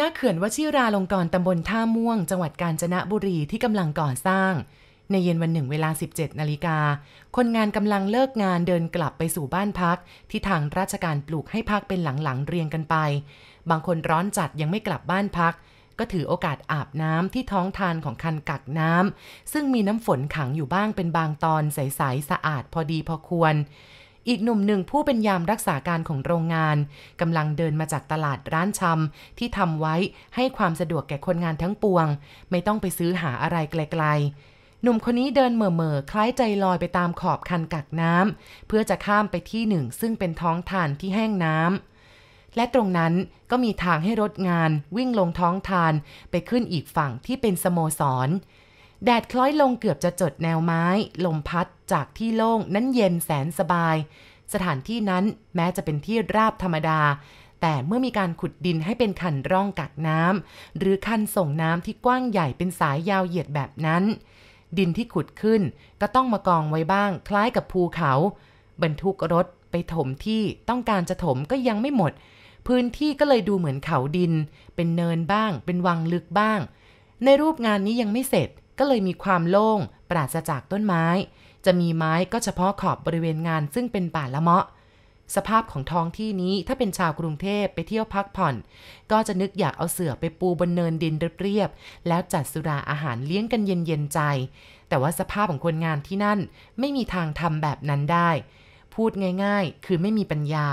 ณเขื่อนวชิราลงกรณ์ตำบลท่าม่วง จังหวัดกาญจนบุรีที่กำลังก่อสร้าง ในเย็นวันหนึ่งเวลา 17 นาฬิกา คนงานกำลังเลิกงานเดินกลับไปสู่บ้านพัก ที่ทางราชการปลูกให้พักเป็นหลังๆเรียงกันไป บางคนร้อนจัดยังไม่กลับบ้านพัก ก็ถือโอกาสอาบน้ำที่ท้องทานของคันกักน้ำซึ่งมีน้ำฝนขังอยู่บ้างเป็นบางตอนใสๆสะอาดพอดีพอควร อีกหนุ่มหนึ่งผู้เป็นยามรักษาการของโรงงานกำลังเดินมาจากตลาดร้านชำที่ทำไว้ให้ความสะดวกแก่คนงานทั้งปวง ไม่ต้องไปซื้อหาอะไรไกลๆ หนุ่มคนนี้เดินเหม่อๆคล้ายใจลอยไปตามขอบคันกักน้ำเพื่อจะข้ามไปที่หนึ่ง ซึ่งเป็นท้องทานที่แห้งน้ำและตรงนั้นก็มีทางให้รถงานวิ่งลงท้องทานไปขึ้นอีกฝั่งที่เป็นสโมสร แดดคล้อยลงเกือบจะจดแนวไม้ ลมพัดจากที่โล่งนั้นเย็นแสนสบาย สถานที่นั้นแม้จะเป็นที่ราบธรรมดา แต่เมื่อมีการขุดดินให้เป็นคันร่องกักน้ำหรือคันส่งน้ำที่กว้างใหญ่เป็นสายยาวเหยียดแบบนั้น ดินที่ขุดขึ้นก็ต้องมากองไว้บ้าง คล้ายกับภูเขา บรรทุกรถไปถมที่ต้องการจะถมก็ยังไม่หมด พื้นที่ก็เลยดูเหมือนเขาดิน เป็นเนินบ้าง เป็นวังลึกบ้าง ในรูปงานนี้ยังไม่เสร็จ ก็เลยมีความโล่งปราศจากต้นไม้ จะมีไม้ก็เฉพาะขอบบริเวณงานซึ่งเป็นป่าละเมาะ สภาพของท้องที่นี้ถ้าเป็นชาวกรุงเทพไปเที่ยวพักผ่อน ก็จะนึกอยากเอาเสื่อไปปูบนเนินดินเรียบๆแล้วจัดสุราอาหารเลี้ยงกันเย็นๆใจ แต่ว่าสภาพของคนงานที่นั่นไม่มีทางทำแบบนั้นได้ พูดง่าย ๆ คือไม่มีปัญญา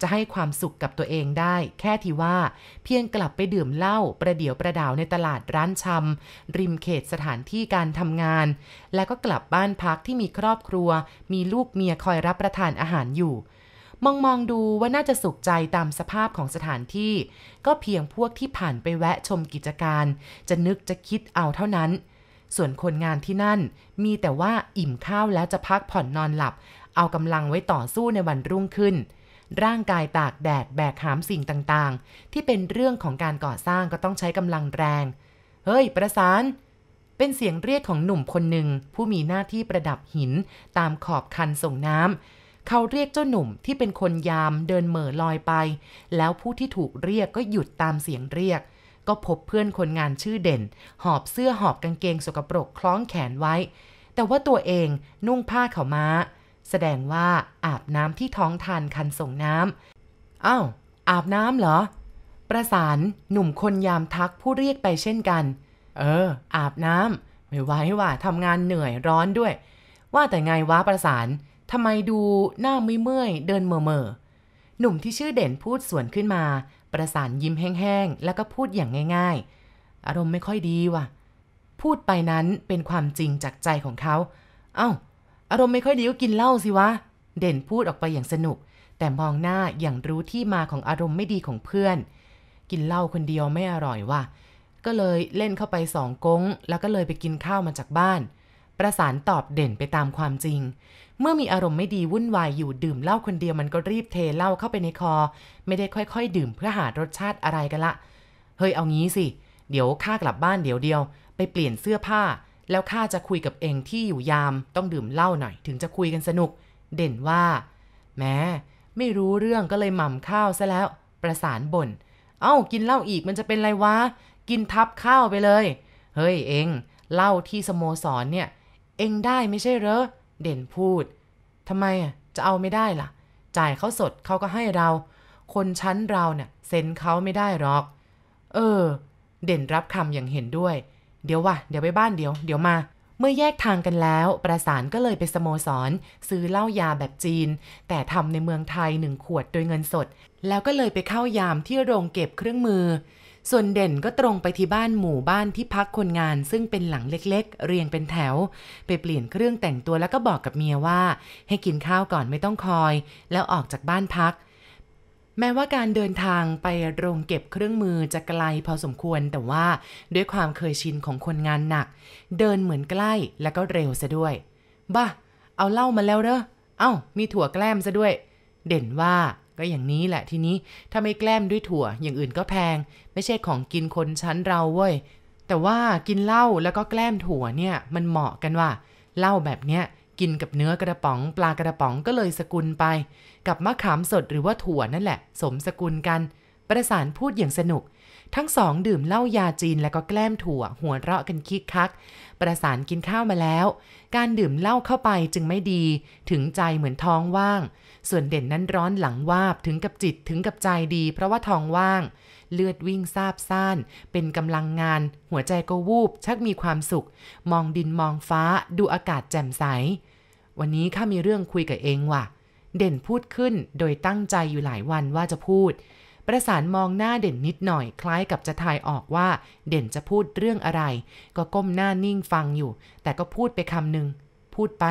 จะให้ความสุขกับตัวเองได้ แค่ที่ว่า เพียงกลับไปดื่มเหล้าประเดี๋ยวประดาวในตลาดร้านชำริมเขตสถานที่การทำงาน แล้วก็กลับบ้านพักที่มีครอบครัว มีลูกเมียคอยรับประทานอาหารอยู่ มองมองดูว่าน่าจะสุขใจตามสภาพของสถานที่ ก็เพียงพวกที่ผ่านไปแวะชมกิจการ จะนึกจะคิดเอาเท่านั้น ส่วนคนงานที่นั่น มีแต่ว่าอิ่มข้าวแล้วจะพักผ่อนนอนหลับ เอากำลังไว้ต่อสู้ในวันรุ่งขึ้น ร่างกายตากแดดแบกหามสิ่งต่างๆ ที่เป็นเรื่องของการก่อสร้างก็ต้องใช้กำลังแรง เฮ้ย ประสาน เป็นเสียงเรียกของหนุ่มคนหนึ่งผู้มีหน้าที่ประดับหินตามขอบคันส่งน้ำเขาเรียกเจ้าหนุ่มที่เป็นคนยามเดินเหม่อลอยไป แล้วผู้ที่ถูกเรียกก็หยุดตามเสียงเรียก ก็พบเพื่อนคนงานชื่อเด่น หอบเสื้อหอบกางเกงสกปรกคล้องแขนไว้ แต่ว่าตัวเองนุ่งผ้าขาวม้า แสดงว่าอาบน้ำที่ท้องทานคันส่งน้ำอ้าวอาบน้ำเหรอ ประสานหนุ่มคนยามทักผู้เรียกไปเช่นกัน เออ อาบน้ำไม่ไหวว่าทำงานเหนื่อยร้อนด้วย ว่าแต่ไงวะประสานทำไมดูหน้าไม่เมื่อยเดินเมื่อเมอหนุ่มที่ชื่อเด่นพูดสวนขึ้นมา ประสานยิ้มแห้งๆ แล้วก็พูดอย่างง่าย ๆ อารมณ์ไม่ค่อยดีว่ะ พูดไปนั้นเป็นความจริงจากใจของเขา เอา้า อารมณ์ไม่ค่อยดีก็กินเหล้าสิวะ เด่นพูดออกไปอย่างสนุก แต่มองหน้าอย่างรู้ที่มาของอารมณ์ไม่ดีของเพื่อน กินเหล้าคนเดียวไม่อร่อยว่ะ ก็เลยเล่นเข้าไปสองก๊งแล้วก็เลยไปกินข้าวมาจากบ้าน ประสานตอบเด่นไปตามความจริง เมื่อมีอารมณ์ไม่ดีวุ่นวายอยู่ดื่มเหล้าคนเดียวมันก็รีบเทเหล้าเข้าไปในคอ ไม่ได้ค่อย ๆ ดื่มเพื่อหารสชาติอะไรกันละ เฮ้ยเอางี้สิ เดี๋ยวข้ากลับบ้านเดี๋ยวเดียว ไปเปลี่ยนเสื้อผ้า แล้วข้าจะคุยกับเองที่อยู่ยามต้องดื่มเหล้าหน่อยถึงจะคุยกันสนุก เด่นว่าแม้ไม่รู้เรื่องก็เลยหม่ำข้าวซะแล้ว ประสานบน่น เอ้ากินเหล้าอีกมันจะเป็นไรวะ กินทับข้าวไปเลย เฮ้ยเองเหล้าที่สโมสรเนี่ย เองได้ไม่ใช่เหรอ เด่นพูดทำไมอะจะเอาไม่ได้ล่ะ จ่ายเขาสดเขาก็ให้เรา คนชั้นเราเนี่ยเซ็นเขาไม่ได้หรอก เออ เด่นรับคำอย่างเห็นด้วย เดี๋ยววะเดี๋ยวไปบ้านเดี๋ยว เดี๋ยวมา เมื่อแยกทางกันแล้ว ประสานก็เลยไปสโมสร ซื้อเหล้ายาแบบจีน แต่ทำในเมืองไทยหนึ่งขวดโดยเงินสด แล้วก็เลยไปเข้ายามที่โรงเก็บเครื่องมือ ส่วนเด่นก็ตรงไปที่บ้านหมู่บ้านที่พักคนงาน ซึ่งเป็นหลังเล็กๆ เรียงเป็นแถว ไปเปลี่ยนเครื่องแต่งตัวแล้วก็บอกกับเมียว่า ให้กินข้าวก่อนไม่ต้องคอย แล้วออกจากบ้านพัก แม้ว่าการเดินทางไปโรงเก็บเครื่องมือจะไกลพอสมควรแต่ว่าด้วยความเคยชินของคนงานหนัก เดินเหมือนใกล้แล้วก็เร็วซะด้วย บ้าเอาเหล้ามาแล้วเด้อเอ้า มีถั่วแกล้มซะด้วย เด่นว่าก็อย่างนี้แหละทีนี้ถ้าไม่แกล้มด้วยถั่วอย่างอื่นก็แพง ไม่ใช่ของกินคนชั้นเราเว้ยแต่ว่ากินเหล้าแล้วก็แกล้มถั่วเนี่ยมันเหมาะกันว่าเหล้าแบบเนี้ย กินกับเนื้อกระป๋อง ปลากระป๋องก็เลยสกุลไป กับมะขามสดหรือว่าถั่วนั่นแหละ สมสกุลกัน ประสานพูดอย่างสนุก ทั้งสองดื่มเหล้ายาจีนแล้วก็แกล้มถั่ว หัวเราะกันคิกคัก ประสานกินข้าวมาแล้ว การดื่มเหล้าเข้าไปจึงไม่ดี ถึงใจเหมือนท้องว่าง ส่วนเด่นนั้นร้อนหลังวาบถึงกับจิตถึงกับใจดี เพราะว่าท้องว่างเลือดวิ่งซาบซ่าน เป็นกำลังงาน หัวใจก็วูบ ชักมีความสุข มองดินมองฟ้า ดูอากาศแจ่มใส วันนี้ข้ามีเรื่องคุยกับเองว่ะ เด่นพูดขึ้นโดยตั้งใจอยู่หลายวันว่าจะพูด ประสานมองหน้าเด่นนิดหน่อยคล้ายกับจะทายออกว่า เด่นจะพูดเรื่องอะไร ก็ก้มหน้านิ่งฟังอยู่ แต่ก็พูดไปคำหนึ่งพูดไป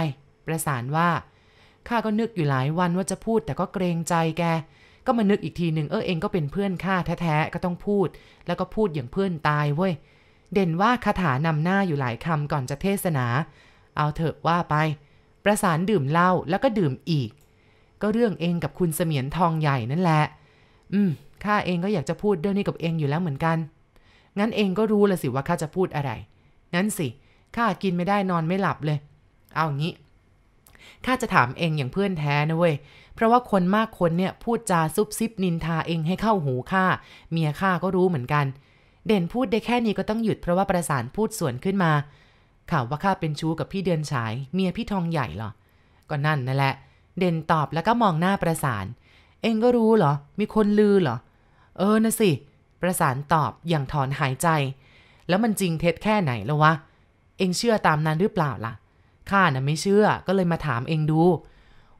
ประสานว่าข้าก็นึกอยู่หลายวันว่าจะพูดแต่ก็เกรงใจแก ก็มานึกอีกทีหนึ่งเออเองก็เป็นเพื่อนข้าแท้ๆก็ต้องพูด แล้วก็พูดอย่างเพื่อนตายเว้ย เด่นว่าคาถานำหน้าอยู่หลายคำก่อนจะเทศนา เอาเถอะว่าไป ประสานดื่มเหล้าแล้วก็ดื่มอีก ก็เรื่องเองกับคุณเสมียนทองใหญ่นั่นแหละ อืมข้าเองก็อยากจะพูดเรื่องนี้กับเองอยู่แล้วเหมือนกัน งั้นเองก็รู้ละสิว่าข้าจะพูดอะไร งั้นสิข้ากินไม่ได้นอนไม่หลับเลย เอางี้ข้าจะถามเองอย่างเพื่อนแท้นะเว้ย เพราะว่าคนมากคนเนี่ยพูดจาซุบซิบนินทาเองให้เข้าหูข้า เมียข้าก็รู้เหมือนกัน เด่นพูดได้แค่นี้ก็ต้องหยุดเพราะว่าประสานพูดสวนขึ้นมา ข่าวว่าข้าเป็นชู้กับพี่เดือนฉาย เมียพี่ทองใหญ่เหรอ ก็นั่นนั่นแหละ เด่นตอบแล้วก็มองหน้าประสาน เองก็รู้เหรอ มีคนลือเหรอ เออนะสิ ประสานตอบอย่างถอนหายใจ แล้วมันจริงเท็จแค่ไหนแล้ววะ เองเชื่อตามนั้นหรือเปล่าล่ะ ข้าน่ะไม่เชื่อ ก็เลยมาถามเองดู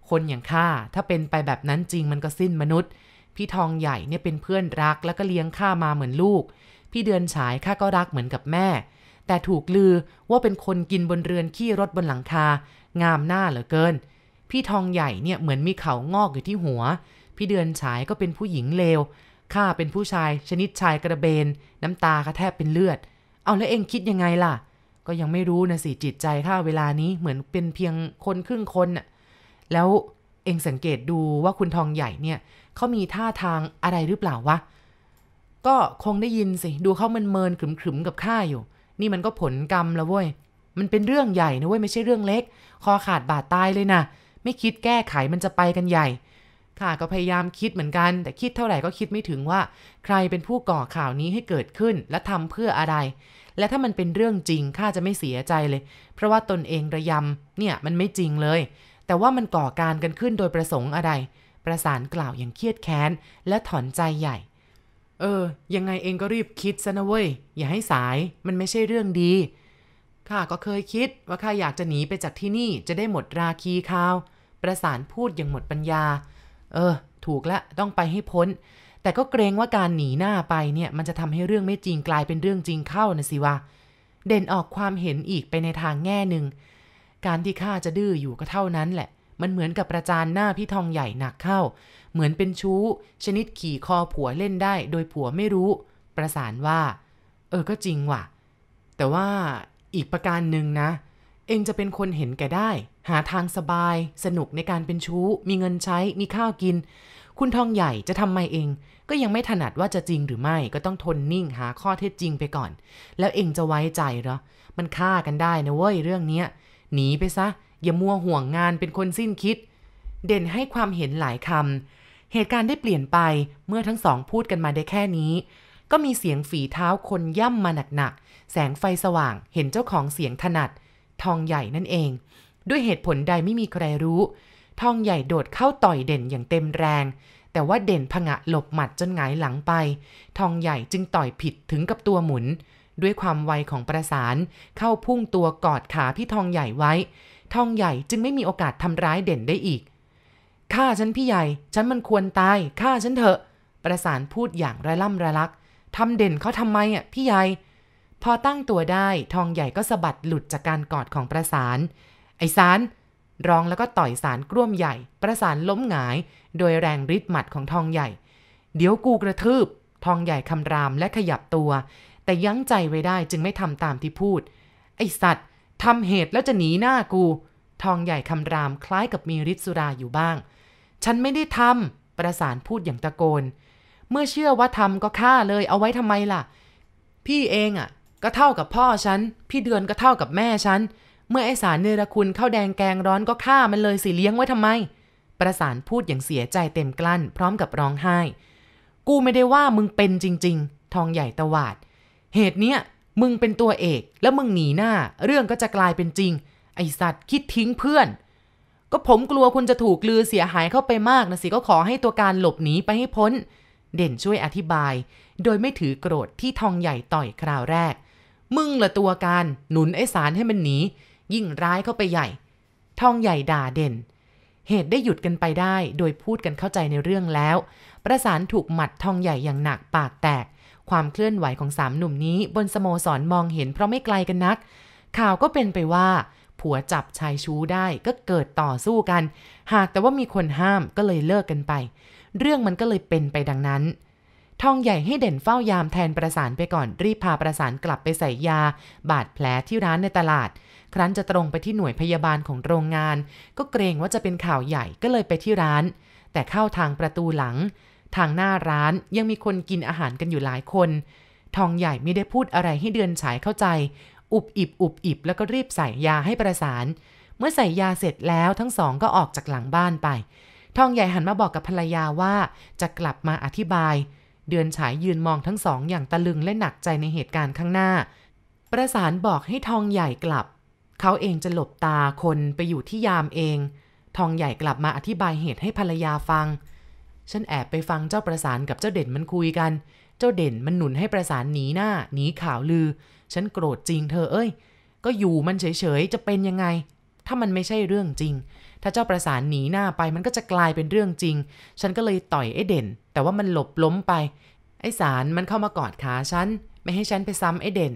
คนอย่างข้าถ้าเป็นไปแบบนั้นจริงมันก็สิ้นมนุษย์ พี่ทองใหญ่เนี่ยเป็นเพื่อนรักแล้วก็เลี้ยงข้ามาเหมือนลูก พี่เดือนฉายข้าก็รักเหมือนกับแม่ แต่ถูกลือว่าเป็นคนกินบนเรือนขี้รถบนหลังคา งามหน้าเหลือเกิน พี่ทองใหญ่เนี่ยเหมือนมีเขางอกอยู่ที่หัว พี่เดือนฉายก็เป็นผู้หญิงเลว ข้าเป็นผู้ชายชนิดชายกระเบน น้ำตาข้าแทบเป็นเลือด เอาแล้วเองคิดยังไงล่ะ ก็ยังไม่รู้นะสิจิตใจข้าเวลานี้เหมือนเป็นเพียงคนครึ่งคนน่ะ แล้วเองสังเกตดูว่าคุณทองใหญ่เนี่ยเขามีท่าทางอะไรหรือเปล่าวะ ก็คงได้ยินสิ ดูเขาเมินเมินขรึมๆกับข้าอยู่ นี่มันก็ผลกรรมแล้วเว้ย มันเป็นเรื่องใหญ่นะเว้ยไม่ใช่เรื่องเล็ก คอขาดบาดตายเลยนะ ไม่คิดแก้ไขมันจะไปกันใหญ่ ข้าก็พยายามคิดเหมือนกัน แต่คิดเท่าไหร่ก็คิดไม่ถึงว่า ใครเป็นผู้ก่อข่าวนี้ให้เกิดขึ้นและทำเพื่ออะไร และถ้ามันเป็นเรื่องจริงข้าจะไม่เสียใจเลย เพราะว่าตนเองระยำเนี่ยมันไม่จริงเลย แต่ว่ามันก่อการกันขึ้นโดยประสงค์อะไร ประสานกล่าวอย่างเครียดแค้นและถอนใจใหญ่ เออ ยังไงเองก็รีบคิดซะนะเว้ย อย่าให้สาย มันไม่ใช่เรื่องดี ข้าก็เคยคิดว่าข้าอยากจะหนีไปจากที่นี่จะได้หมดราคีข้าว ประสานพูดอย่างหมดปัญญา เออ ถูกละต้องไปให้พ้น แต่ก็เกรงว่าการหนีหน้าไปเนี่ยมันจะทำให้เรื่องไม่จริงกลายเป็นเรื่องจริงเข้านะสิวะ เด่นออกความเห็นอีกไปในทางแง่หนึ่ง การที่ข้าจะดื้ออยู่ก็เท่านั้นแหละ มันเหมือนกับประจานหน้าพี่ทองใหญ่หนักเข้า เหมือนเป็นชู้ ชนิดขี่คอผัวเล่นได้ โดยผัวไม่รู้ ประสานว่า เออก็จริงว่ะ แต่ว่าอีกประการหนึ่งนะ เองจะเป็นคนเห็นแก่ได้ หาทางสบาย สนุกในการเป็นชู้ มีเงินใช้ มีข้าวกิน คุณทองใหญ่จะทำไมเอง ก็ยังไม่ถนัดว่าจะจริงหรือไม่ ก็ต้องทนนิ่งหาข้อเท็จจริงไปก่อน แล้วเองจะไว้ใจเหรอ มันฆ่ากันได้นะเว้ยเรื่องนี้หนีไปซะ อย่ามัวห่วงงานเป็นคนสิ้นคิด เด่นให้ความเห็นหลายคำ เหตุการณ์ได้เปลี่ยนไปเมื่อทั้งสองพูดกันมาได้แค่นี้ ก็มีเสียงฝีเท้าคนย่ำมาหนักๆ แสงไฟสว่างเห็นเจ้าของเสียงถนัด ทองใหญ่นั่นเอง ด้วยเหตุผลใดไม่มีใครรู้ ทองใหญ่โดดเข้าต่อยเด่นอย่างเต็มแรง แต่ว่าเด่นผงะหลบหมัดจนหงายหลังไป ทองใหญ่จึงต่อยผิดถึงกับตัวหมุน ด้วยความไวของประสานเข้าพุ่งตัวกอดขาพี่ทองใหญ่ไว้ ทองใหญ่จึงไม่มีโอกาสทำร้ายเด่นได้อีก ฆ่าฉันพี่ใหญ่ ฉันมันควรตาย ฆ่าฉันเถอะ ประสานพูดอย่างระล่ำระลักทำเด่นเขาทำไมอะพี่ใหญ่ พอตั้งตัวได้ทองใหญ่ก็สะบัดหลุดจากการกอดของประสาน ไอ้สารร้องแล้วก็ต่อยสารกล้วมใหญ่ ประสานล้มหงาย โดยแรงริดหมัดของทองใหญ่ เดี๋ยวกูกระทืบ ทองใหญ่คำรามและขยับตัว แต่ยั้งใจไว้ได้จึงไม่ทำตามที่พูด ไอ้สัตว์ทำเหตุแล้วจะหนีหน้ากู ทองใหญ่คำรามคล้ายกับมีฤทธิ์สุราอยู่บ้าง ฉันไม่ได้ทำประสานพูดอย่างตะโกน เมื่อเชื่อว่าทำก็ฆ่าเลยเอาไว้ทำไมล่ะ พี่เองอะ ก็เท่ากับพ่อฉัน พี่เดือนก็เท่ากับแม่ฉัน เมื่อไอสารเนรคุณเข้าแดงแกงร้อนก็ฆ่ามันเลยสิเลี้ยงไว้ทำไม ประสานพูดอย่างเสียใจเต็มกลั้น พร้อมกับร้องไห้ กูไม่ได้ว่ามึงเป็นจริง ๆ ทองใหญ่ตวาด เหตุเนี้ยมึงเป็นตัวเอกแล้วมึงหนีหน้า เรื่องก็จะกลายเป็นจริง ไอสัตว์คิดทิ้งเพื่อน ก็ผมกลัวคุณจะถูกลือเสียหายเข้าไปมากนะสิก็ขอให้ตัวการหลบหนีไปให้พ้น เด่นช่วยอธิบาย โดยไม่ถือโกรธที่ทองใหญ่ต่อยคราวแรก มึงละตัวการหนุนไอ้สารให้มันหนียิ่งร้ายเข้าไปใหญ่ ทองใหญ่ด่าเด่น เหตุได้หยุดกันไปได้ โดยพูดกันเข้าใจในเรื่องแล้ว ประสานถูกหมัดทองใหญ่อย่างหนักปากแตก ความเคลื่อนไหวของสามหนุ่มนี้บนสโมสรมองเห็นเพราะไม่ไกลกันนัก ข่าวก็เป็นไปว่า ผัวจับชายชู้ได้ก็เกิดต่อสู้กัน หากแต่ว่ามีคนห้ามก็เลยเลิกกันไป เรื่องมันก็เลยเป็นไปดังนั้น ทองใหญ่ให้เด่นเฝ้ายามแทนประสานไปก่อนรีบพาประสานกลับไปใส่ยา บาดแผลที่ร้านในตลาด ครั้นจะตรงไปที่หน่วยพยาบาลของโรงงาน ก็เกรงว่าจะเป็นข่าวใหญ่ก็เลยไปที่ร้าน แต่เข้าทางประตูหลัง ทางหน้าร้านยังมีคนกินอาหารกันอยู่หลายคนทองใหญ่ไม่ได้พูดอะไรให้เดือนฉายเข้าใจ อุบอิบอุบอิบแล้วก็รีบใส่ยาให้ประสาน เมื่อใส่ยาเสร็จแล้วทั้งสองก็ออกจากหลังบ้านไป ทองใหญ่หันมาบอกกับภรรยาว่าจะกลับมาอธิบาย เดือนฉายยืนมองทั้งสองอย่างตะลึงและหนักใจในเหตุการณ์ข้างหน้า ประสานบอกให้ทองใหญ่กลับ เขาเองจะหลบตาคนไปอยู่ที่ยามเอง ทองใหญ่กลับมาอธิบายเหตุให้ภรรยาฟัง ฉันแอบไปฟังเจ้าประสานกับเจ้าเด่นมันคุยกัน เจ้าเด่นมันหนุนให้ประสานหนีหน้าหนีข่าวลือ ฉันโกรธจริงเธอเอ้ย ก็อยู่มันเฉยๆ จะเป็นยังไง ถ้ามันไม่ใช่เรื่องจริง ถ้าเจ้าประสานหนีหน้าไปมันก็จะกลายเป็นเรื่องจริง ฉันก็เลยต่อยไอ้เด่น แต่ว่ามันหลบล้มไป ไอ้สารมันเข้ามากอดขาฉัน ไม่ให้ฉันไปซ้ำไอ้เด่น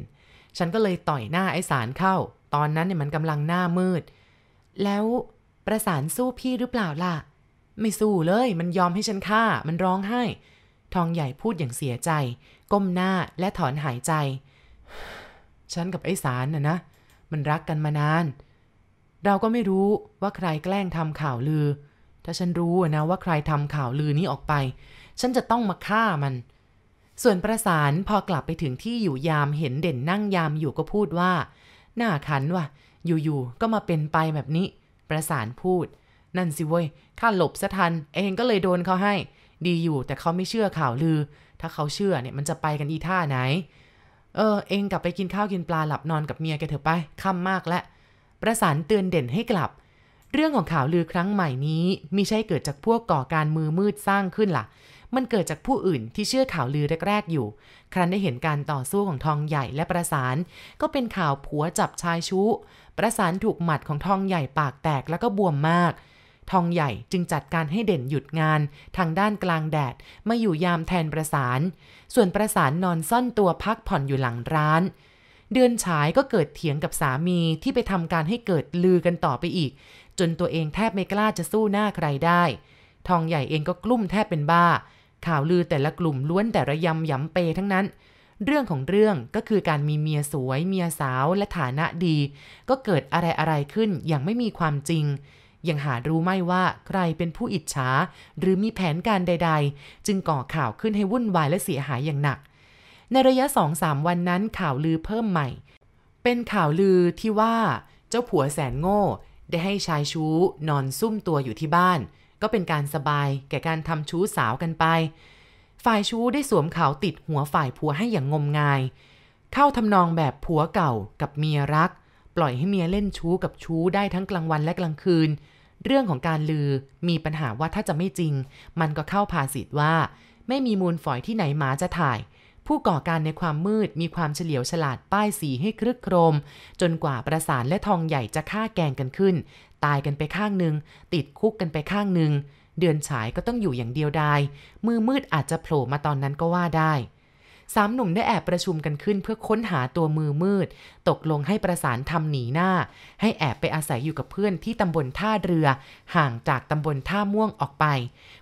ฉันก็เลยต่อยหน้าไอ้สารเข้า ตอนนั้นเนี่ยมันกำลังหน้ามืด แล้วประสานสู้พี่หรือเปล่าล่ะ ไม่สู้เลย มันยอมให้ฉันฆ่า มันร้องไห้ ทองใหญ่พูดอย่างเสียใจ ก้มหน้าและถอนหายใจ ฉันกับไอ้สารน่ะนะ มันรักกันมานาน เราก็ไม่รู้ว่าใครแกล้งทำข่าวลือ ถ้าฉันรู้นะว่าใครทำข่าวลือนี้ออกไป ฉันจะต้องมาฆ่ามัน ส่วนประสานพอกลับไปถึงที่อยู่ยามเห็นเด่นนั่งยามอยู่ก็พูดว่า หน้าขันว่ะ อยู่ๆก็มาเป็นไปแบบนี้ ประสานพูด นั่นสิเว้ยข้าหลบซะทัน เองก็เลยโดนเขาให้ ดีอยู่ แต่เขาไม่เชื่อข่าวลือ ถ้าเขาเชื่อเนี่ยมันจะไปกันอีท่าไหน เออ เองกลับไปกินข้าวกินปลาหลับนอนกับเมียแกเถอะไปค่ำมากแล้วประสานเตือนเด่นให้กลับ เรื่องของข่าวลือครั้งใหม่นี้มิใช่เกิดจากพวกก่อการมือมืดสร้างขึ้นล่ะ มันเกิดจากผู้อื่นที่เชื่อข่าวลือแรก ๆ อยู่ ครั้นได้เห็นการต่อสู้ของทองใหญ่และประสาน ก็เป็นข่าวผัวจับชายชู้ ประสานถูกหมัดของทองใหญ่ปากแตกแล้วก็บวมมาก ทองใหญ่จึงจัดการให้เด่นหยุดงาน ทางด้านกลางแดดมาอยู่ยามแทนประสาน ส่วนประสานนอนซ่อนตัวพักผ่อนอยู่หลังร้าน เดือนฉายก็เกิดเถียงกับสามีที่ไปทำการให้เกิดลือกันต่อไปอีก จนตัวเองแทบไม่กล้าจะสู้หน้าใครได้ ทองใหญ่เองก็กลุ้มแทบเป็นบ้า ข่าวลือแต่ละกลุ่มล้วนแต่ระยำยำเปทั้งนั้นเรื่องของเรื่องก็คือการมีเมียสวย เมียสาวและฐานะดี ก็เกิดอะไรอะไรขึ้นอย่างไม่มีความจริง ยังหารู้ไม่ว่าใครเป็นผู้อิจฉาหรือมีแผนการใด ๆ จึงก่อข่าวขึ้นให้วุ่นวายและเสียหายอย่างหนัก ในระยะสองสามวันนั้นข่าวลือเพิ่มใหม่ เป็นข่าวลือที่ว่าเจ้าผัวแสนโง่ ได้ให้ชายชู้นอนซุ่มตัวอยู่ที่บ้าน ก็เป็นการสบายแก่การทำชู้สาวกันไป ฝ่ายชู้ได้สวมเขาติดหัวฝ่ายผัวให้อย่างงมงาย เข้าทำนองแบบผัวเก่ากับเมียรักปล่อยให้เมียเล่นชู้กับชู้ได้ทั้งกลางวันและกลางคืน เรื่องของการลือมีปัญหาว่าถ้าจะไม่จริง มันก็เข้าภาษิตว่า ไม่มีมูลฝอยที่ไหนหมาจะถ่าย ผู้ก่อการในความมืดมีความเฉลียวฉลาดป้ายสีให้ครึกโครม จนกว่าประสานและทองใหญ่จะฆ่าแกงกันขึ้น ตายกันไปข้างหนึ่งติดคุกกันไปข้างหนึ่งเดือนฉายก็ต้องอยู่อย่างเดียวดายมือมืดอาจจะโผล่มาตอนนั้นก็ว่าได้ สามหนุ่มได้แอบประชุมกันขึ้นเพื่อค้นหาตัวมือมืด ตกลงให้ประสานทำหนีหน้า ให้แอบไปอาศัยอยู่กับเพื่อนที่ตำบลท่าเรือ ห่างจากตำบลท่าม่วงออกไป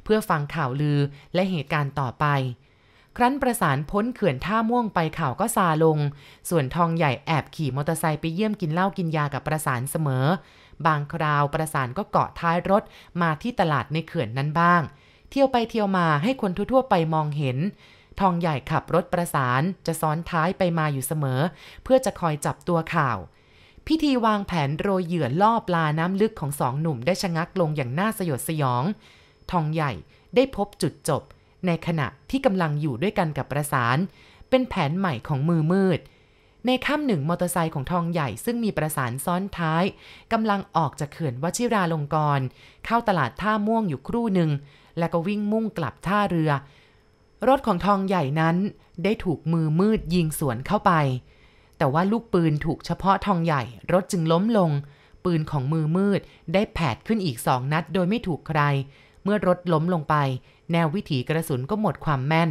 เพื่อฟังข่าวลือและเหตุการณ์ต่อไป ครั้นประสานพ้นเขื่อนท่าม่วงไปข่าวก็ซาลง ส่วนทองใหญ่แอบขี่มอเตอร์ไซค์ไปเยี่ยมกินเหล้ากินยากับประสานเสมอ บางคราวประสานก็เกาะท้ายรถมาที่ตลาดในเขื่อนนั้นบ้าง เที่ยวไปเที่ยวมาให้คนทั่วๆไปมองเห็น ทองใหญ่ขับรถประสานจะซ้อนท้ายไปมาอยู่เสมอ เพื่อจะคอยจับตัวข่าว พิธีวางแผนโรยเหยื่อล่อปลาน้ำลึกของสองหนุ่มได้ชะงักลงอย่างน่าสยดสยอง ทองใหญ่ได้พบจุดจบ ในขณะที่กำลังอยู่ด้วยกันกับประสาน เป็นแผนใหม่ของมือมืดในค่ำหนึ่งมอเตอร์ไซค์ของทองใหญ่ซึ่งมีประสานซ้อนท้ายกำลังออกจากเขื่อนวชิราลงกรณ์เข้าตลาดท่าม่วงอยู่ครู่หนึ่ง แล้วก็วิ่งมุ่งกลับท่าเรือ รถของทองใหญ่นั้นได้ถูกมือมืดยิงสวนเข้าไป แต่ว่าลูกปืนถูกเฉพาะทองใหญ่ รถจึงล้มลง ปืนของมือมืดได้แผดขึ้นอีกสองนัดโดยไม่ถูกใคร เมื่อรถล้มลงไป แนววิถีกระสุนก็หมดความแม่น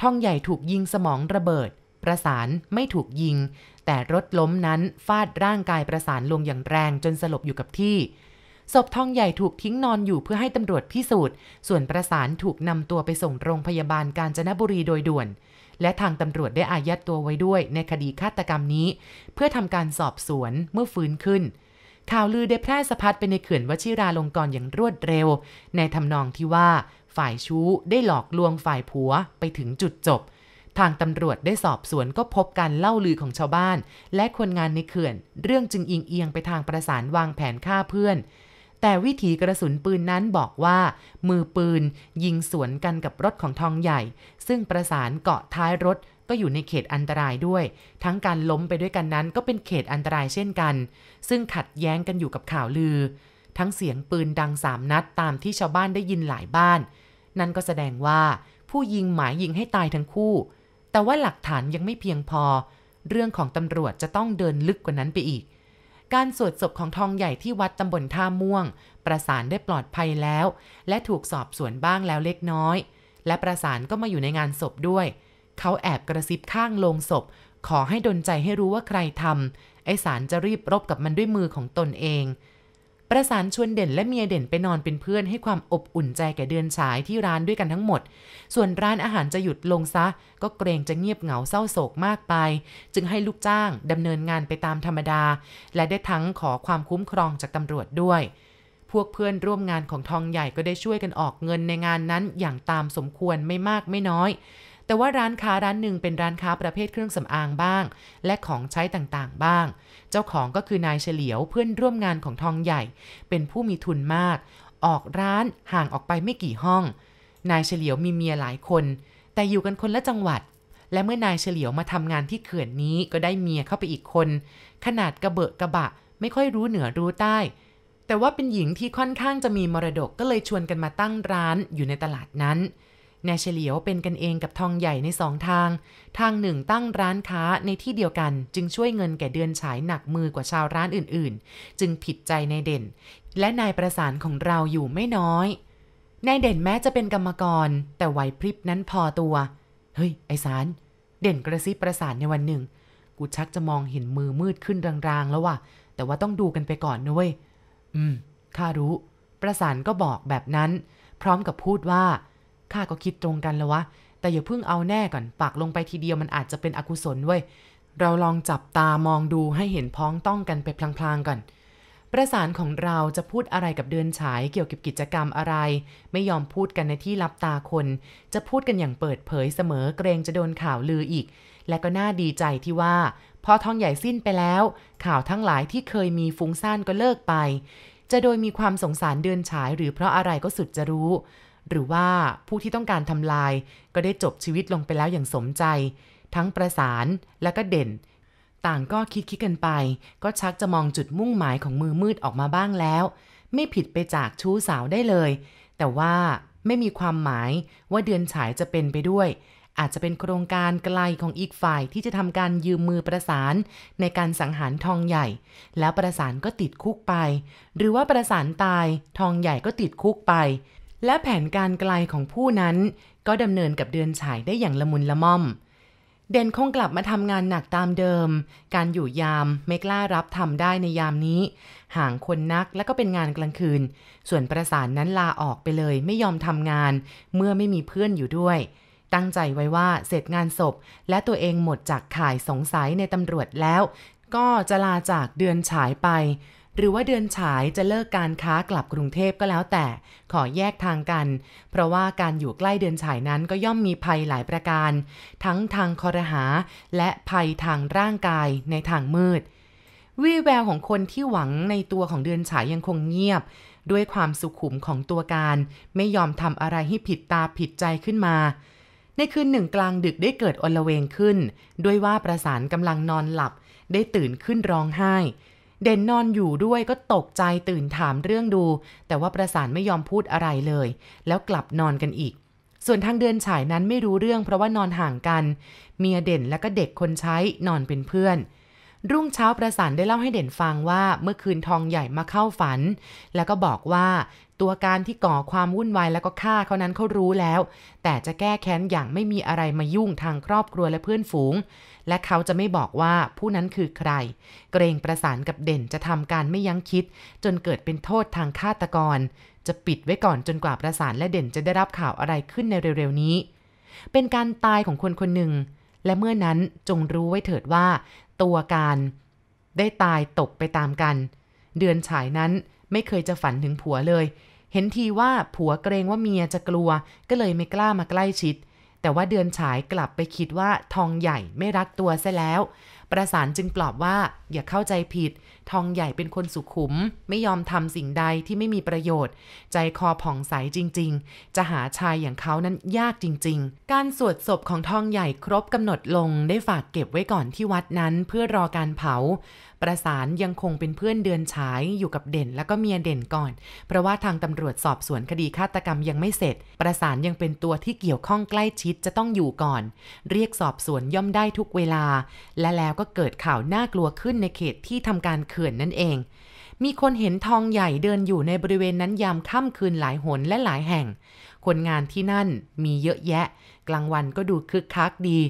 ทองใหญ่ถูกยิงสมองระเบิด ประสานไม่ถูกยิง แต่รถล้มนั้นฟาดร่างกายประสานลงอย่างแรงจนสลบอยู่กับที่ ศพทองใหญ่ถูกทิ้งนอนอยู่เพื่อให้ตำรวจพิสูจน์ ส่วนประสานถูกนำตัวไปส่งโรงพยาบาลกาญจนบุรีโดยด่วน และทางตำรวจได้อายัดตัวไว้ด้วยในคดีฆาตกรรมนี้ เพื่อทำการสอบสวนเมื่อฟื้นขึ้น ข่าวลือได้แพร่สะพัดไปในเขื่อนวชิราลงกรณ์อย่างรวดเร็ว ในทำนองที่ว่า ฝ่ายชู้ได้หลอกลวงฝ่ายผัวไปถึงจุดจบทางตำรวจได้สอบสวนก็พบการเล่าลือของชาวบ้าน และคนงานในเขื่อน เรื่องจึงอิงเอียงไปทางประสานวางแผนฆ่าเพื่อน แต่วิถีกระสุนปืนนั้นบอกว่า มือปืนยิงสวนกันกับรถของทองใหญ่ ซึ่งประสานเกาะท้ายรถก็อยู่ในเขตอันตรายด้วย ทั้งการล้มไปด้วยกันนั้นก็เป็นเขตอันตรายเช่นกัน ซึ่งขัดแย้งกันอยู่กับข่าวลือ ทั้งเสียงปืนดังสามนัดตามที่ชาวบ้านได้ยินหลายบ้าน นั่นก็แสดงว่า ผู้ยิงหมายยิงให้ตายทั้งคู่ แต่ว่าหลักฐานยังไม่เพียงพอ เรื่องของตำรวจจะต้องเดินลึกกว่านั้นไปอีก การสวดศพของทองใหญ่ที่วัดตำบลท่าม่วง ประสานได้ปลอดภัยแล้ว และถูกสอบสวนบ้างแล้วเล็กน้อย และประสานก็มาอยู่ในงานศพด้วย เขาแอบกระซิบข้างโลงศพ ขอให้ดนใจให้รู้ว่าใครทำไอสารจะรีบรบกับมันด้วยมือของตนเอง ประสานชวนเด่นและเมียเด่นไปนอนเป็นเพื่อนให้ความอบอุ่นใจแก่เดือนฉายที่ร้านด้วยกันทั้งหมด ส่วนร้านอาหารจะหยุดลงซะ ก็เกรงจะเงียบเหงาเศร้าโศกมากไป จึงให้ลูกจ้างดำเนินงานไปตามธรรมดา และได้ทั้งขอความคุ้มครองจากตำรวจด้วย พวกเพื่อนร่วมงานของทองใหญ่ก็ได้ช่วยกันออกเงินในงานนั้นอย่างตามสมควรไม่มากไม่น้อยแต่ว่าร้านค้าร้านหนึ่งเป็นร้านค้าประเภทเครื่องสำอางบ้าง และของใช้ต่างๆบ้าง เจ้าของก็คือนายเฉลียวเพื่อนร่วมงานของทองใหญ่ เป็นผู้มีทุนมาก ออกร้านห่างออกไปไม่กี่ห้อง นายเฉลียวมีเมียหลายคน แต่อยู่กันคนละจังหวัด และเมื่อนายเฉลียวมาทำงานที่เขื่อนนี้ก็ได้เมียเข้าไปอีกคน ขนาดกระเบะกระบะ ไม่ค่อยรู้เหนือรู้ใต้ แต่ว่าเป็นหญิงที่ค่อนข้างจะมีมรดกก็เลยชวนกันมาตั้งร้านอยู่ในตลาดนั้น นายเฉลียวเป็นกันเองกับทองใหญ่ในสองทาง ทางหนึ่งตั้งร้านค้าในที่เดียวกัน จึงช่วยเงินแก่เดือนฉายหนักมือกว่าชาวร้านอื่นๆ จึงผิดใจนายเด่น และนายประสานของเราอยู่ไม่น้อย นายเด่นแม้จะเป็นกรรมกร แต่ไหวพริบนั้นพอตัว เฮ้ย ไอสาร เด่นกระซิบประสานในวันหนึ่ง กูชักจะมองเห็นมือมืดขึ้นรางๆ แล้วว่ะ แต่ว่าต้องดูกันไปก่อนนะเว้ย อืม ข้ารู้ ประสานก็บอกแบบนั้น พร้อมกับพูดว่า ข้าก็คิดตรงกันแล้ววะ แต่อย่าเพิ่งเอาแน่ก่อนปักลงไปทีเดียวมันอาจจะเป็นอกุศลเว้ย เราลองจับตามองดูให้เห็นพ้องต้องกันไปพลางๆก่อน ประสานของเราจะพูดอะไรกับเดือนฉายเกี่ยวกับกิจกรรมอะไร ไม่ยอมพูดกันในที่ลับตาคน จะพูดกันอย่างเปิดเผยเสมอเกรงจะโดนข่าวลืออีก และก็น่าดีใจที่ว่า พอทองใหญ่สิ้นไปแล้ว ข่าวทั้งหลายที่เคยมีฟุ้งซ่านก็เลิกไปจะโดยมีความสงสารเดือนฉายหรือเพราะอะไรก็สุดจะรู้ หรือว่าผู้ที่ต้องการทำลาย ก็ได้จบชีวิตลงไปแล้วอย่างสมใจ ทั้งประสานและก็เด่น ต่างก็คิดคิดกันไป ก็ชักจะมองจุดมุ่งหมายของมือมืดออกมาบ้างแล้ว ไม่ผิดไปจากชู้สาวได้เลย แต่ว่าไม่มีความหมายว่าเดือนฉายจะเป็นไปด้วย อาจจะเป็นโครงการไกลของอีกฝ่ายที่จะทำการยืมมือประสาน ในการสังหารทองใหญ่ แล้วประสานก็ติดคุกไป หรือว่าประสานตายทองใหญ่ก็ติดคุกไป และแผนการไกลของผู้นั้น ก็ดำเนินกับเดือนฉายได้อย่างละมุนละม่อม เด่นคงกลับมาทำงานหนักตามเดิม การอยู่ยามไม่กล้ารับทำได้ในยามนี้ ห่างคนนักและก็เป็นงานกลางคืน ส่วนประสานนั้นลาออกไปเลยไม่ยอมทำงาน เมื่อไม่มีเพื่อนอยู่ด้วย ตั้งใจไว้ว่าเสร็จงานศพ และตัวเองหมดจากข่ายสงสัยในตำรวจแล้ว ก็จะลาจากเดือนฉายไป หรือว่าเดือนฉายจะเลิกการค้ากลับกรุงเทพก็แล้วแต่ ขอแยกทางกัน เพราะว่าการอยู่ใกล้เดือนฉายนั้นก็ย่อมมีภัยหลายประการ ทั้งทางคอรหา และภัยทางร่างกายในทางมืดวี่แววของคนที่หวังในตัวของเดือนฉายยังคงเงียบ ด้วยความสุขุมของตัวการ ไม่ยอมทำอะไรให้ผิดตาผิดใจขึ้นมา ในคืนหนึ่งกลางดึกได้เกิดอลเวงขึ้น ด้วยว่าประสานกำลังนอนหลับ ได้ตื่นขึ้นร้องไห้ เด่นนอนอยู่ด้วยก็ตกใจตื่นถามเรื่องดู แต่ว่าประสานไม่ยอมพูดอะไรเลย แล้วกลับนอนกันอีก ส่วนทางเดือนฉายนั้นไม่รู้เรื่องเพราะว่านอนห่างกัน เมียเด่นและก็เด็กคนใช้นอนเป็นเพื่อน รุ่งเช้าประสานได้เล่าให้เด่นฟังว่าเมื่อคืนทองใหญ่มาเข้าฝัน แล้วก็บอกว่าตัวการที่ก่อความวุ่นวายแล้วก็ฆ่าเขานั้นเขารู้แล้ว แต่จะแก้แค้นอย่างไม่มีอะไรมายุ่งทางครอบครัวและเพื่อนฝูง และเขาจะไม่บอกว่าผู้นั้นคือใคร เกรงประสานกับเด่นจะทำการไม่ยั้งคิด จนเกิดเป็นโทษทางฆาตกร จะปิดไว้ก่อนจนกว่าประสานและเด่นจะได้รับข่าวอะไรขึ้นในเร็วๆนี้ เป็นการตายของคนคนหนึ่ง และเมื่อนั้นจงรู้ไว้เถิดว่า ตัวการได้ตายตกไปตามกัน เดือนฉายนั้นไม่เคยจะฝันถึงผัวเลย เห็นทีว่าผัวเกรงว่าเมียจะกลัว ก็เลยไม่กล้ามาใกล้ชิด แต่ว่าเดือนฉายกลับไปคิดว่าทองใหญ่ไม่รักตัวซะแล้ว ประสานจึงปลอบว่าอย่าเข้าใจผิดทองใหญ่เป็นคนสุขุม ไม่ยอมทำสิ่งใดที่ไม่มีประโยชน์ ใจคอผ่องใสจริง ๆ จะหาชายอย่างเขานั้นยากจริง ๆ การสวดศพของทองใหญ่ครบกำหนดลงได้ฝากเก็บไว้ก่อนที่วัดนั้นเพื่อรอการเผา ประสานยังคงเป็นเพื่อนเดือนฉายอยู่กับเด่นแล้วก็เมียเด่นก่อน เพราะว่าทางตำรวจสอบสวนคดีฆาตกรรมยังไม่เสร็จ ประสานยังเป็นตัวที่เกี่ยวข้องใกล้ชิดจะต้องอยู่ก่อน เรียกสอบสวนย่อมได้ทุกเวลา และแล้วก็เกิดข่าวน่ากลัวขึ้นในเขตที่ทำการเขื่อนนั่นเอง มีคนเห็นทองใหญ่เดินอยู่ในบริเวณนั้นยามค่ำคืนหลายหนและหลายแห่ง คนงานที่นั่นมีเยอะแยะ กลางวันก็ดูคึกคักดี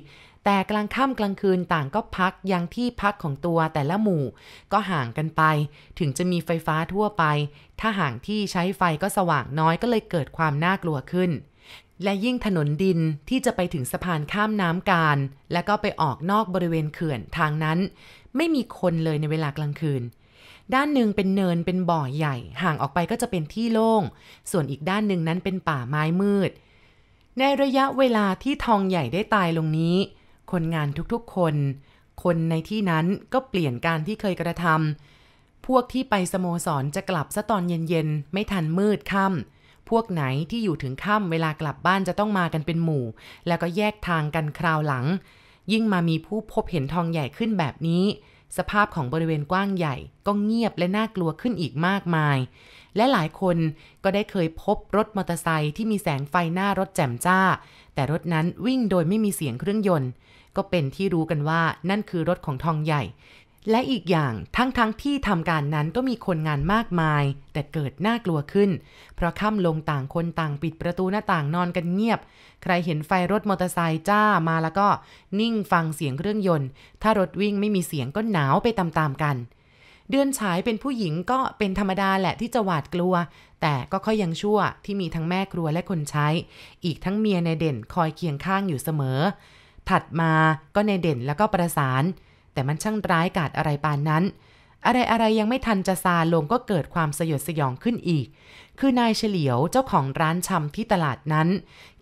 แต่กลางค่ำกลางคืนต่างก็พักยังที่พักของตัวแต่ละหมู่ ก็ห่างกันไป ถึงจะมีไฟฟ้าทั่วไป ถ้าห่างที่ใช้ไฟก็สว่างน้อยก็เลยเกิดความน่ากลัวขึ้นและยิ่งถนนดินที่จะไปถึงสะพานข้ามน้ำการ และก็ไปออกนอกบริเวณเขื่อนทางนั้น ไม่มีคนเลยในเวลากลางคืน ด้านหนึ่งเป็นเนินเป็นบ่อใหญ่ ห่างออกไปก็จะเป็นที่โล่ง ส่วนอีกด้านหนึ่งนั้นเป็นป่าไม้มืด ในระยะเวลาที่ทองใหญ่ได้ตายลงนี้ คนงานทุกๆคน คนในที่นั้นก็เปลี่ยนการที่เคยกระทำพวกที่ไปสโมสรจะกลับซะตอนเย็นๆ ไม่ทันมืดค่ำพวกไหนที่อยู่ถึงค่ำเวลากลับบ้านจะต้องมากันเป็นหมู่ แล้วก็แยกทางกันคราวหลัง ยิ่งมามีผู้พบเห็นทองใหญ่ขึ้นแบบนี้ สภาพของบริเวณกว้างใหญ่ ก็เงียบและน่ากลัวขึ้นอีกมากมาย และหลายคนก็ได้เคยพบรถมอเตอร์ไซค์ที่มีแสงไฟหน้ารถแจ่มจ้า แต่รถนั้นวิ่งโดยไม่มีเสียงเครื่องยนต์ ก็เป็นที่รู้กันว่านั่นคือรถของทองใหญ่ และอีกอย่างทั้งๆทที่ทำการนั้นก็มีคนงานมากมาย แต่เกิดน่ากลัวขึ้น เพราะค่ำลงต่างคนต่างปิดประตูหน้าต่างนอนกันเงียบ ใครเห็นไฟรถมอเตอร์ไซค์จ้ามาแล้วก็นิ่งฟังเสียงเครื่องยนต์ ถ้ารถวิ่งไม่มีเสียงก็หนาวไปตามๆกัน เดือนฉายเป็นผู้หญิงก็เป็นธรรมดาแหละที่จะหวาดกลัว แต่ก็ค่อยยังชั่วที่มีทั้งแม่ครัวและคนใช้ อีกทั้งเมียในเด่นคอยเคียงข้างอยู่เสมอ ถัดมาก็ในเด่นแล้วก็ประสาน แต่มันช่างร้ายกาจอะไรปานนั้น อะไรอะไรยังไม่ทันจะซาลงก็เกิดความสยดสยองขึ้นอีก คือนายเฉลียวเจ้าของร้านชำที่ตลาดนั้น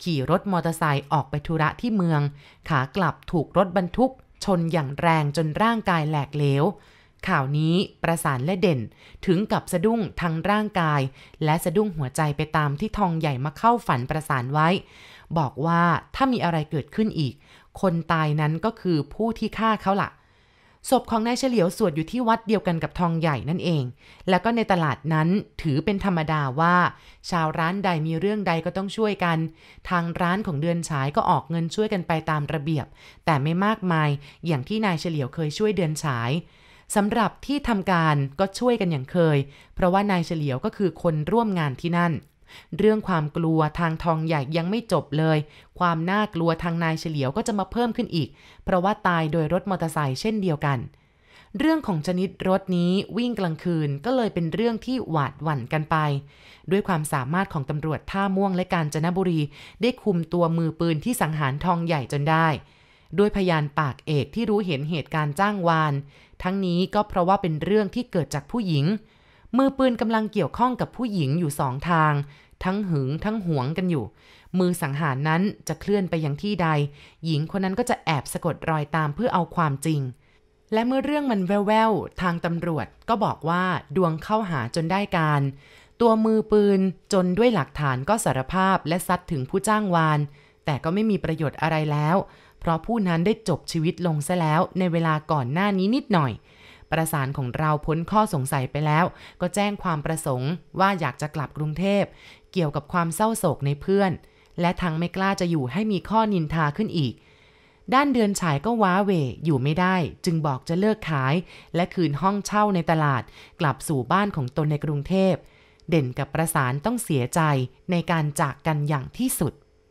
ขี่รถมอเตอร์ไซค์ออกไปธุระที่เมือง ขากลับถูกรถบรรทุก ชนอย่างแรงจนร่างกายแหลกเหลวข่าวนี้ประสานและเด่นถึงกับสะดุ้งทั้งร่างกาย และสะดุ้งหัวใจไปตามที่ทองใหญ่มาเข้าฝันประสานไว้ บอกว่าถ้ามีอะไรเกิดขึ้นอีก คนตายนั้นก็คือผู้ที่ฆ่าเขาละ่ะ ศพของนายเฉลียวสวดอยู่ที่วัดเดียวกันกับทองใหญ่นั่นเอง แล้วก็ในตลาดนั้นถือเป็นธรรมดาว่า ชาวร้านใดมีเรื่องใดก็ต้องช่วยกัน ทางร้านของเดือนฉายก็ออกเงินช่วยกันไปตามระเบียบ แต่ไม่มากมายอย่างที่นายเฉลียวเคยช่วยเดือนฉายสำหรับที่ทำการก็ช่วยกันอย่างเคย เพราะว่านายเฉลียวก็คือคนร่วมงานที่นั่น เรื่องความกลัวทางทองใหญ่ยังไม่จบเลย ความน่ากลัวทางนายเฉลียวก็จะมาเพิ่มขึ้นอีก เพราะว่าตายโดยรถมอเตอร์ไซค์เช่นเดียวกัน เรื่องของชนิดรถนี้วิ่งกลางคืนก็เลยเป็นเรื่องที่หวาดหวั่นกันไป ด้วยความสามารถของตำรวจท่าม่วงและกาญจนบุรี ได้คุมตัวมือปืนที่สังหารทองใหญ่จนได้ด้วยพยานปากเอกที่รู้เห็นเหตุการณ์จ้างวาน ทั้งนี้ก็เพราะว่าเป็นเรื่องที่เกิดจากผู้หญิง มือปืนกำลังเกี่ยวข้องกับผู้หญิงอยู่สองทาง ทั้งหึงทั้งหวงกันอยู่ มือสังหารนั้นจะเคลื่อนไปยังที่ใด หญิงคนนั้นก็จะแอบสะกดรอยตามเพื่อเอาความจริง และเมื่อเรื่องมันแววๆ ทางตำรวจก็บอกว่าดวงเข้าหาจนได้การ ตัวมือปืนจนด้วยหลักฐานก็สารภาพและซัดถึงผู้จ้างวาน แต่ก็ไม่มีประโยชน์อะไรแล้ว เพราะผู้นั้นได้จบชีวิตลงซะแล้วในเวลาก่อนหน้านี้นิดหน่อย ประสานของเราพ้นข้อสงสัยไปแล้ว ก็แจ้งความประสงค์ว่าอยากจะกลับกรุงเทพ เกี่ยวกับความเศร้าโศกในเพื่อน และทั้งไม่กล้าจะอยู่ให้มีข้อนินทาขึ้นอีก ด้านเดือนฉายก็ว้าเวอยู่ไม่ได้ จึงบอกจะเลิกขาย และคืนห้องเช่าในตลาด กลับสู่บ้านของตนในกรุงเทพ เด่นกับประสานต้องเสียใจในการจากกันอย่างที่สุด